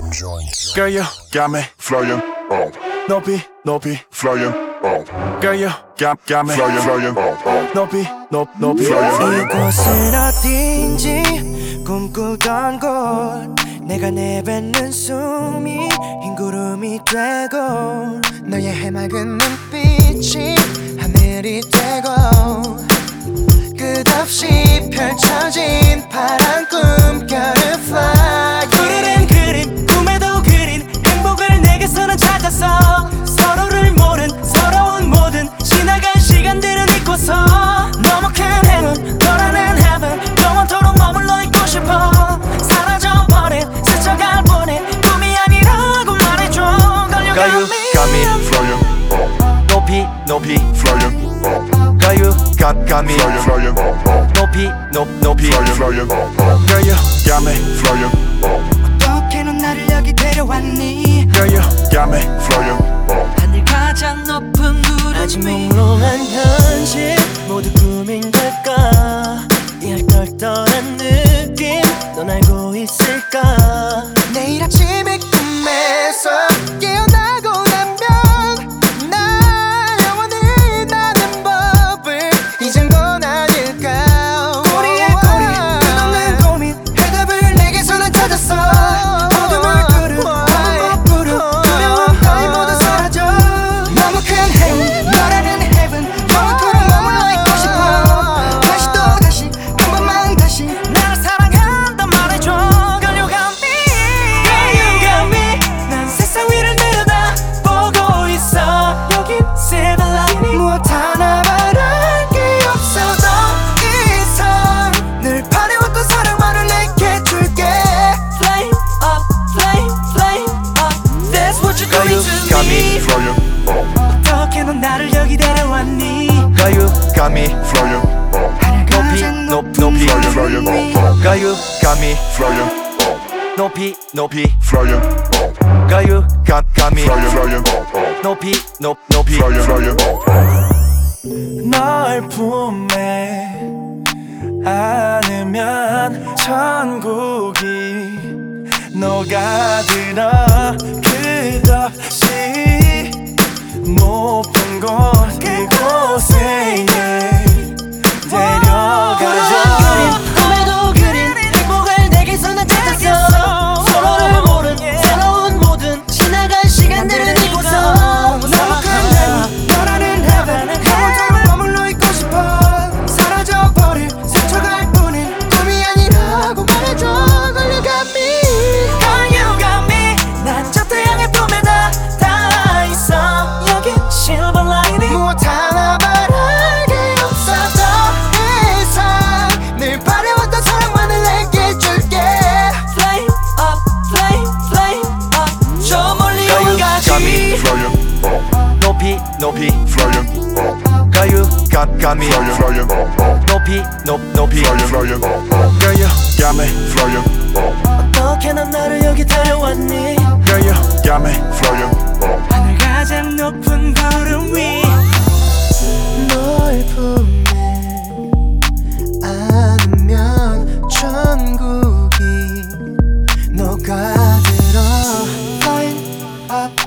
Girl, got me flying up. 높이, 높이 flying up. Girl, got got me flying up. 높이, 높 높이 flying up. 이곳은 어디인지 꿈꾸던 곳. 내가 내뱉는 숨이 흰 구름이 되고 너의 해맑은 눈빛이 하늘이 되고 끝없이 펼쳐진 가유 감이 flying 높이 높이 flying 가유 감 감이 flying 높이 높 높이 flying 가유 감이 flying 어떻게 넌 나를 여기 데려왔니? 가유 감이 flying 하늘 가장 높은 구름 아직 몽롱한 현실 모두 꿈인 것 flying 어떻게 넌 나를 여기 데려왔니? 가유감이 flying 높이 높 높이 flying 가유감이 flying 높이 높이 flying 가유감 감이 flying 높이 높 높이 flying 널 품에 안으면 천국이 녹아들어. me flying up 높이 높이 flying up Girl you got got me flying up 높이 높 높이 flying up Girl you got me flying up 어떻게 넌 나를 여기 데려왔니 Girl you got me flying up 하늘 가장 높은 구름 위 널 품에 안면 천국이 녹아들어 Flying up